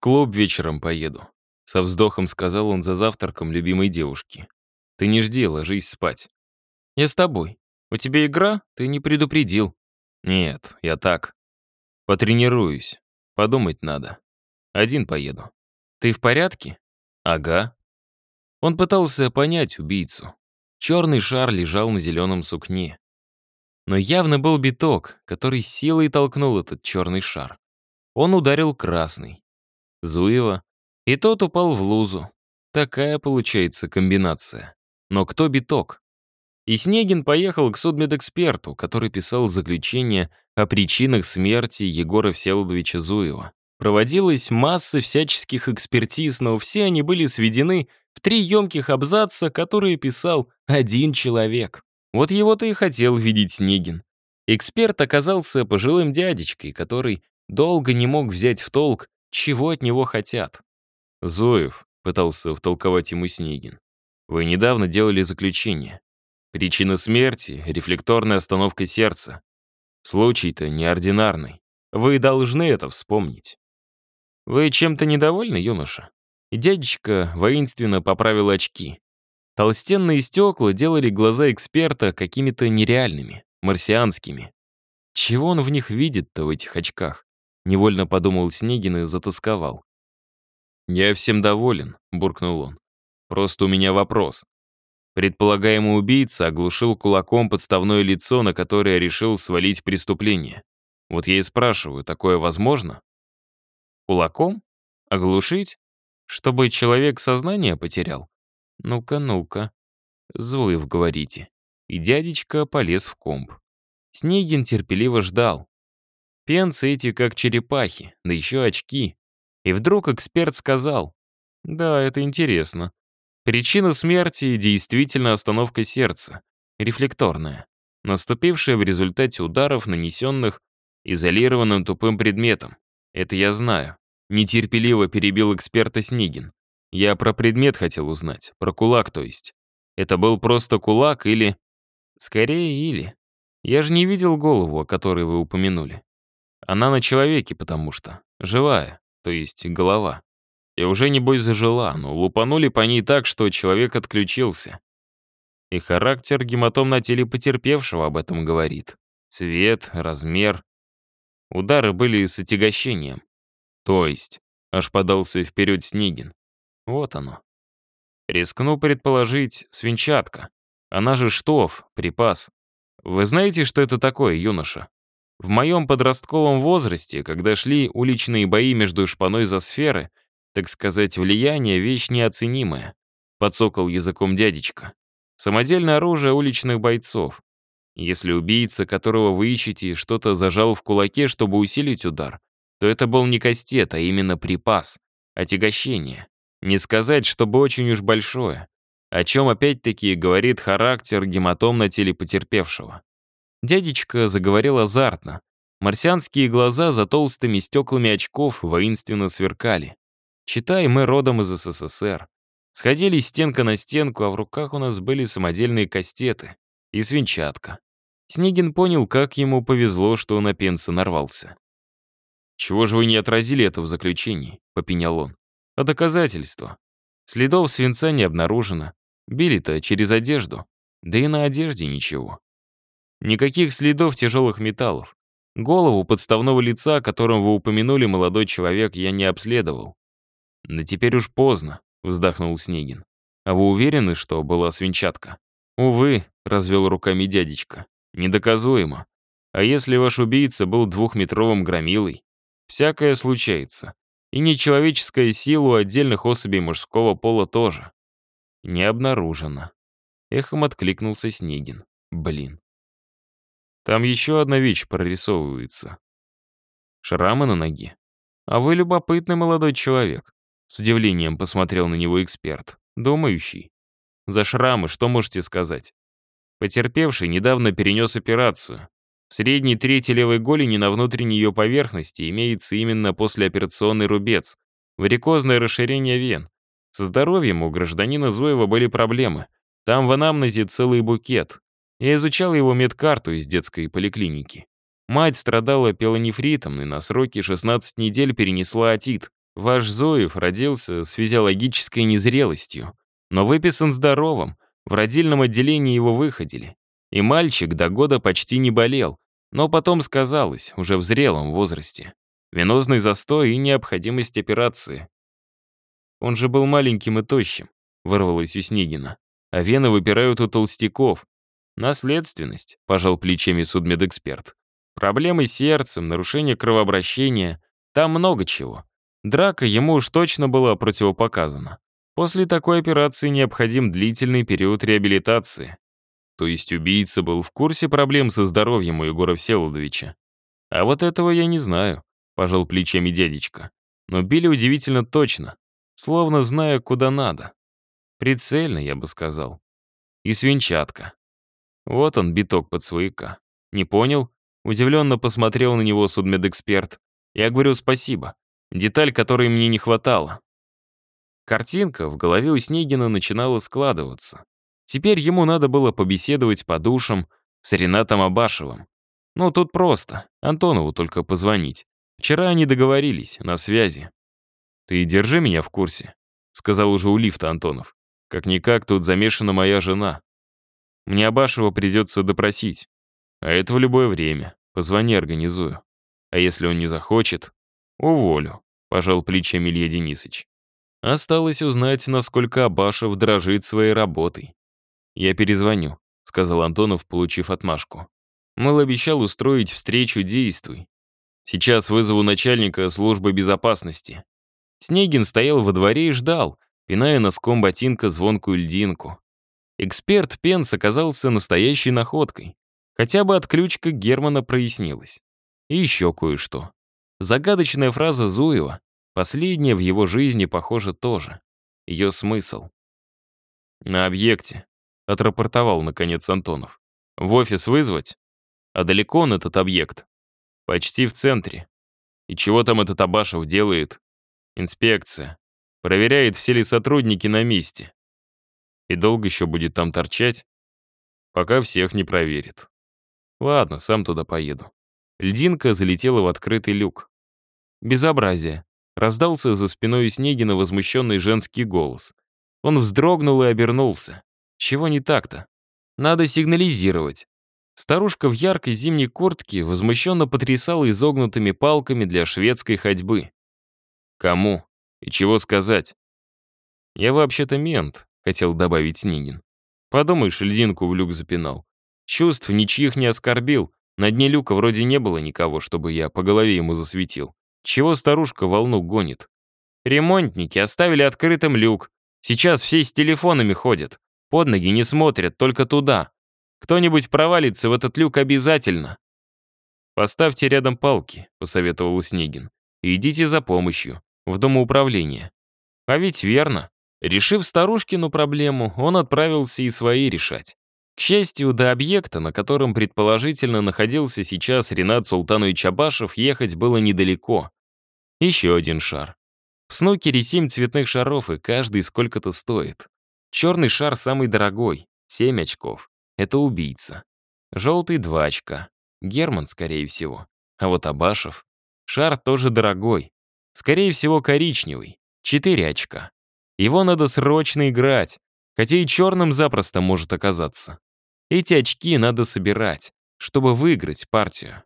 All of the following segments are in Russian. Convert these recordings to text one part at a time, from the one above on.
Клуб вечером поеду. Со вздохом сказал он за завтраком любимой девушки. Ты не жди, ложись спать. Я с тобой. У тебя игра? Ты не предупредил. Нет, я так. Потренируюсь. Подумать надо. Один поеду. Ты в порядке? Ага. Он пытался понять убийцу. Черный шар лежал на зеленом сукне. Но явно был биток, который силой толкнул этот черный шар. Он ударил красный. Зуева. И тот упал в лузу. Такая получается комбинация. Но кто биток? И Снегин поехал к судмедэксперту, который писал заключение о причинах смерти Егора Всеволодовича Зуева. Проводилась масса всяческих экспертиз, но все они были сведены в три емких абзаца, которые писал один человек. Вот его-то и хотел видеть Снегин. Эксперт оказался пожилым дядечкой, который долго не мог взять в толк, чего от него хотят. «Зоев», — пытался втолковать ему Снегин, — «вы недавно делали заключение. Причина смерти — рефлекторная остановка сердца. Случай-то неординарный. Вы должны это вспомнить». «Вы чем-то недовольны, юноша?» Дядечка воинственно поправил очки. Толстенные стекла делали глаза эксперта какими-то нереальными, марсианскими. Чего он в них видит-то в этих очках? Невольно подумал Снегин и затасковал. «Я всем доволен», — буркнул он. «Просто у меня вопрос. Предполагаемый убийца оглушил кулаком подставное лицо, на которое решил свалить преступление. Вот я и спрашиваю, такое возможно? Кулаком? Оглушить? Чтобы человек сознание потерял? Ну-ка, ну-ка. Зуев, говорите. И дядечка полез в комп. Снегин терпеливо ждал. Пенсы эти как черепахи, да еще очки. И вдруг эксперт сказал. Да, это интересно. Причина смерти действительно остановка сердца, рефлекторная, наступившая в результате ударов, нанесенных изолированным тупым предметом. Это я знаю. Нетерпеливо перебил эксперта Снегин. Я про предмет хотел узнать, про кулак, то есть. Это был просто кулак или... Скорее, или. Я же не видел голову, о которой вы упомянули. Она на человеке, потому что. Живая, то есть голова. И уже, небось, зажила, но лупанули по ней так, что человек отключился. И характер гематом на теле потерпевшего об этом говорит. Цвет, размер. Удары были с отягощением. То есть, аж подался вперед Снегин. Вот оно. Рискну предположить, свинчатка. Она же штоф, припас. Вы знаете, что это такое, юноша? В моем подростковом возрасте, когда шли уличные бои между шпаной за сферы, так сказать, влияние — вещь неоценимая, подсокал языком дядечка. Самодельное оружие уличных бойцов. Если убийца, которого вы ищете, что-то зажал в кулаке, чтобы усилить удар, то это был не кастет, а именно припас, отягощение. Не сказать, чтобы очень уж большое. О чем опять-таки говорит характер гематом на теле потерпевшего. Дядечка заговорил азартно. Марсианские глаза за толстыми стеклами очков воинственно сверкали. Читай, мы родом из СССР. Сходили стенка на стенку, а в руках у нас были самодельные кастеты и свинчатка. Снегин понял, как ему повезло, что на пенса нарвался. «Чего же вы не отразили это в заключении?» — попенял он. А доказательства? Следов свинца не обнаружено. Били-то через одежду. Да и на одежде ничего. Никаких следов тяжелых металлов. Голову подставного лица, о котором вы упомянули, молодой человек, я не обследовал. Да теперь уж поздно, вздохнул Снегин. А вы уверены, что была свинчатка? Увы, развел руками дядечка. Недоказуемо. А если ваш убийца был двухметровым громилой? Всякое случается. И нечеловеческая сила у отдельных особей мужского пола тоже. Не обнаружено. Эхом откликнулся Снегин. Блин. Там еще одна вещь прорисовывается. Шрамы на ноге. А вы любопытный молодой человек. С удивлением посмотрел на него эксперт. Думающий. За шрамы что можете сказать? Потерпевший недавно перенес операцию. В средней трети левой голени на внутренней ее поверхности имеется именно послеоперационный рубец, варикозное расширение вен. Со здоровьем у гражданина Зоева были проблемы. Там в анамнезе целый букет. Я изучал его медкарту из детской поликлиники. Мать страдала пелонефритом и на сроки 16 недель перенесла отит, Ваш Зуев родился с физиологической незрелостью, но выписан здоровым, в родильном отделении его выходили. И мальчик до года почти не болел, но потом сказалось, уже в зрелом возрасте. Венозный застой и необходимость операции. Он же был маленьким и тощим, вырвалось у Снегина. А вены выпирают у толстяков. Наследственность, пожал плечами судмедэксперт. Проблемы с сердцем, нарушение кровообращения. Там много чего. Драка ему уж точно была противопоказана. После такой операции необходим длительный период реабилитации. То есть убийца был в курсе проблем со здоровьем у Егора Всеволодовича. А вот этого я не знаю, пожал плечами дядечка. Но били удивительно точно, словно зная, куда надо. Прицельно, я бы сказал. И свинчатка. Вот он, биток под свояка. Не понял? Удивленно посмотрел на него судмедэксперт. Я говорю спасибо. Деталь, которой мне не хватало. Картинка в голове у Снегина начинала складываться. Теперь ему надо было побеседовать по душам с Ренатом Абашевым. Ну, тут просто. Антонову только позвонить. Вчера они договорились, на связи. «Ты держи меня в курсе», — сказал уже у лифта Антонов. «Как-никак тут замешана моя жена. Мне Абашева придется допросить. А это в любое время. Позвони, организую. А если он не захочет, уволю», — пожал плечами Илья Денисович. Осталось узнать, насколько Абашев дрожит своей работой. «Я перезвоню», — сказал Антонов, получив отмашку. Мыл обещал устроить встречу «Действуй». Сейчас вызову начальника службы безопасности. Снегин стоял во дворе и ждал, пиная носком ботинка звонкую льдинку. Эксперт Пенс оказался настоящей находкой. Хотя бы отключка Германа прояснилась. И еще кое-что. Загадочная фраза Зуева Последнее в его жизни, похоже, тоже. Ее смысл. «На объекте», — отрапортовал, наконец, Антонов. «В офис вызвать? А далеко он, этот объект?» «Почти в центре. И чего там этот Абашев делает?» «Инспекция. Проверяет, все ли сотрудники на месте. И долго еще будет там торчать?» «Пока всех не проверит». «Ладно, сам туда поеду». Льдинка залетела в открытый люк. Безобразие. Раздался за спиной Снегина возмущенный женский голос. Он вздрогнул и обернулся. Чего не так-то? Надо сигнализировать. Старушка в яркой зимней куртке возмущенно потрясала изогнутыми палками для шведской ходьбы. Кому? И чего сказать? Я вообще-то мент, хотел добавить Снегин. Подумаешь, льдинку в люк запинал. Чувств ничьих не оскорбил. На дне люка вроде не было никого, чтобы я по голове ему засветил. Чего старушка волну гонит? Ремонтники оставили открытым люк. Сейчас все с телефонами ходят. Под ноги не смотрят, только туда. Кто-нибудь провалится в этот люк обязательно. «Поставьте рядом палки», — посоветовал Снегин. «И идите за помощью, в домоуправление». А ведь верно. Решив старушкину проблему, он отправился и свои решать. К счастью, до объекта, на котором предположительно находился сейчас Ренат Султанович Абашев, ехать было недалеко. Еще один шар. В снукере семь цветных шаров, и каждый сколько-то стоит. Черный шар самый дорогой, семь очков. Это убийца. Желтый — два очка. Герман, скорее всего. А вот Абашев. Шар тоже дорогой. Скорее всего, коричневый. Четыре очка. Его надо срочно играть, хотя и черным запросто может оказаться. Эти очки надо собирать, чтобы выиграть партию.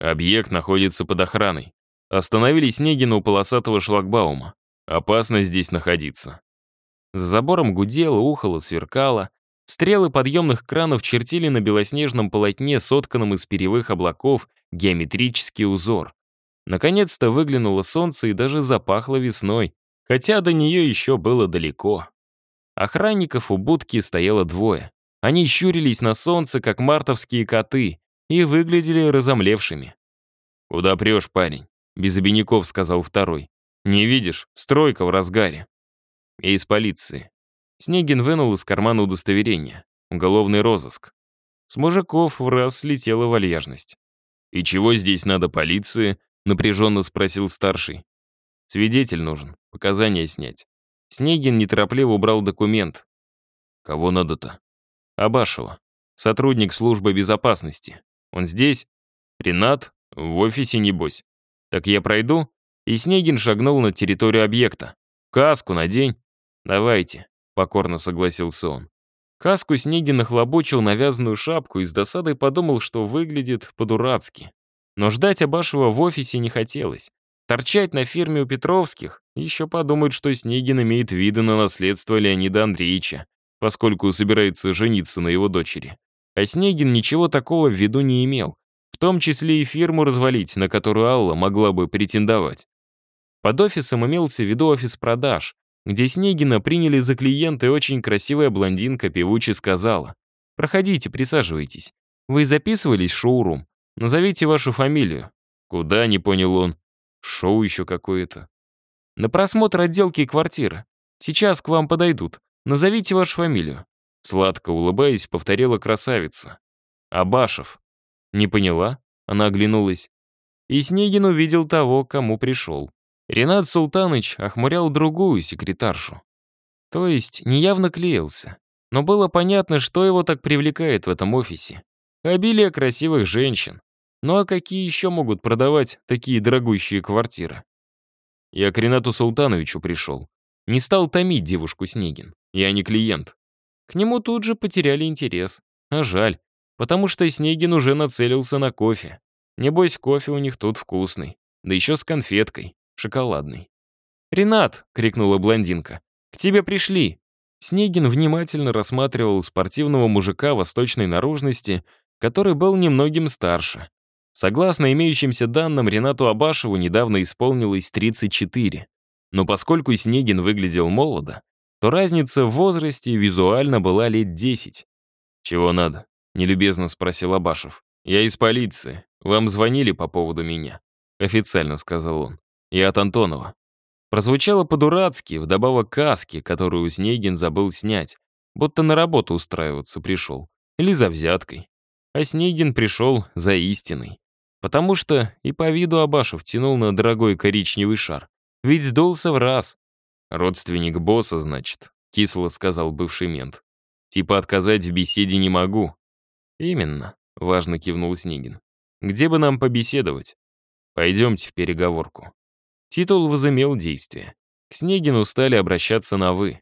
Объект находится под охраной. Остановили Снегина у полосатого шлагбаума. Опасно здесь находиться. С забором гудело, ухало, сверкало. Стрелы подъемных кранов чертили на белоснежном полотне, сотканном из перьевых облаков, геометрический узор. Наконец-то выглянуло солнце и даже запахло весной, хотя до нее еще было далеко. Охранников у будки стояло двое. Они щурились на солнце, как мартовские коты, и выглядели разомлевшими. «Куда прешь, парень?» — без обиняков сказал второй. «Не видишь? Стройка в разгаре». «Я из полиции». Снегин вынул из кармана удостоверение. Уголовный розыск. С мужиков в раз слетела вальяжность. «И чего здесь надо полиции?» — напряженно спросил старший. «Свидетель нужен, показания снять». Снегин неторопливо убрал документ. «Кого надо-то?» Абашева, сотрудник службы безопасности. Он здесь? Ренат? В офисе, небось. Так я пройду? и Снегин шагнул на территорию объекта. «Каску надень». «Давайте», — покорно согласился он. Каску Снегин нахлобучил навязанную шапку и с досадой подумал, что выглядит по-дурацки. Но ждать Абашева в офисе не хотелось. Торчать на фирме у Петровских, еще подумают, что Снегин имеет виды на наследство Леонида Андреевича, поскольку собирается жениться на его дочери. А Снегин ничего такого в виду не имел, в том числе и фирму развалить, на которую Алла могла бы претендовать. Под офисом имелся в виду офис продаж, где Снегина приняли за клиента и очень красивая блондинка певуче сказала. «Проходите, присаживайтесь. Вы записывались в шоурум? Назовите вашу фамилию». «Куда?» — не понял он. «Шоу еще какое-то». «На просмотр отделки квартиры. Сейчас к вам подойдут. Назовите вашу фамилию». Сладко улыбаясь, повторила красавица. «Абашев». «Не поняла?» Она оглянулась. И Снегин увидел того, кому пришел. Ренат Султаныч охмурял другую секретаршу. То есть неявно клеился. Но было понятно, что его так привлекает в этом офисе. Обилие красивых женщин. Ну а какие еще могут продавать такие дорогущие квартиры? Я к Ренату Султановичу пришел. Не стал томить девушку Снегин. Я не клиент. К нему тут же потеряли интерес. А жаль, потому что Снегин уже нацелился на кофе. Небось, кофе у них тут вкусный. Да еще с конфеткой шоколадный. «Ренат!» — крикнула блондинка. «К тебе пришли!» Снегин внимательно рассматривал спортивного мужика восточной наружности, который был немногим старше. Согласно имеющимся данным, Ренату Абашеву недавно исполнилось 34. Но поскольку Снегин выглядел молодо, то разница в возрасте визуально была лет 10. «Чего надо?» — нелюбезно спросил Абашев. «Я из полиции. Вам звонили по поводу меня?» — официально сказал он и от Антонова. Прозвучало по-дурацки, вдобавок каски, которую Снегин забыл снять, будто на работу устраиваться пришел, или за взяткой. А Снегин пришел за истиной. Потому что и по виду Абашев тянул на дорогой коричневый шар. Ведь сдулся в раз. «Родственник босса, значит», — кисло сказал бывший мент. «Типа отказать в беседе не могу». «Именно», — важно кивнул Снегин. «Где бы нам побеседовать?» «Пойдемте в переговорку». Титул возымел действие. К Снегину стали обращаться на «вы».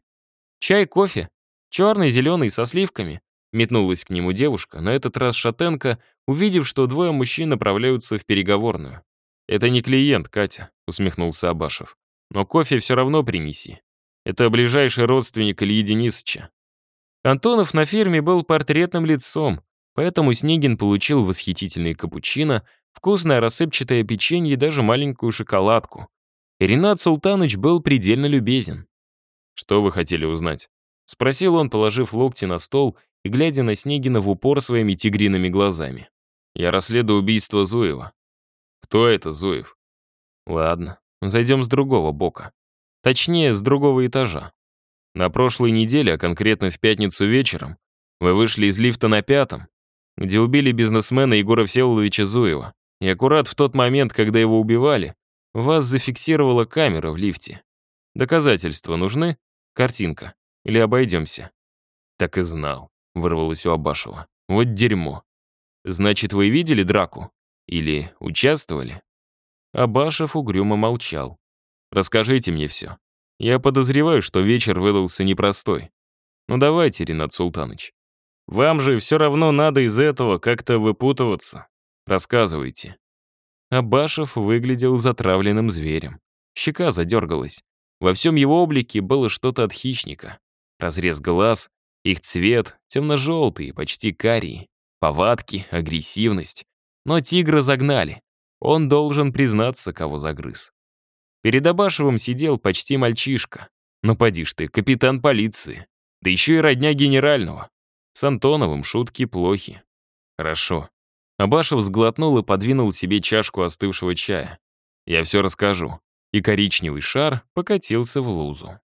«Чай, кофе? Черный, зеленый, со сливками?» Метнулась к нему девушка, на этот раз шатенка, увидев, что двое мужчин направляются в переговорную. «Это не клиент, Катя», — усмехнулся Абашев. «Но кофе все равно принеси. Это ближайший родственник Ильи Денисовича». Антонов на фирме был портретным лицом, поэтому Снегин получил восхитительный капучино, вкусное рассыпчатое печенье и даже маленькую шоколадку. Ренат Султаныч был предельно любезен. «Что вы хотели узнать?» — спросил он, положив локти на стол и глядя на Снегина в упор своими тигриными глазами. «Я расследую убийство Зуева». «Кто это, Зуев?» «Ладно, зайдем с другого бока. Точнее, с другого этажа. На прошлой неделе, а конкретно в пятницу вечером, вы вышли из лифта на пятом, где убили бизнесмена Егора Всеволодовича Зуева. И аккурат в тот момент, когда его убивали, вас зафиксировала камера в лифте. Доказательства нужны? Картинка. Или обойдемся? Так и знал, вырвалось у Абашева. Вот дерьмо. Значит, вы видели драку? Или участвовали? Абашев угрюмо молчал. Расскажите мне все. Я подозреваю, что вечер выдался непростой. Ну давайте, Ренат Султанович. Вам же все равно надо из этого как-то выпутываться. Рассказывайте. Абашев выглядел затравленным зверем. Щека задергалась. Во всем его облике было что-то от хищника. Разрез глаз, их цвет темно-желтый, почти карий, повадки, агрессивность. Но тигра загнали. Он должен признаться, кого загрыз. Перед Абашевым сидел почти мальчишка. Ну поди ж ты, капитан полиции. Да еще и родня генерального. С Антоновым шутки плохи. Хорошо. Абашев сглотнул и подвинул себе чашку остывшего чая. «Я все расскажу». И коричневый шар покатился в лузу.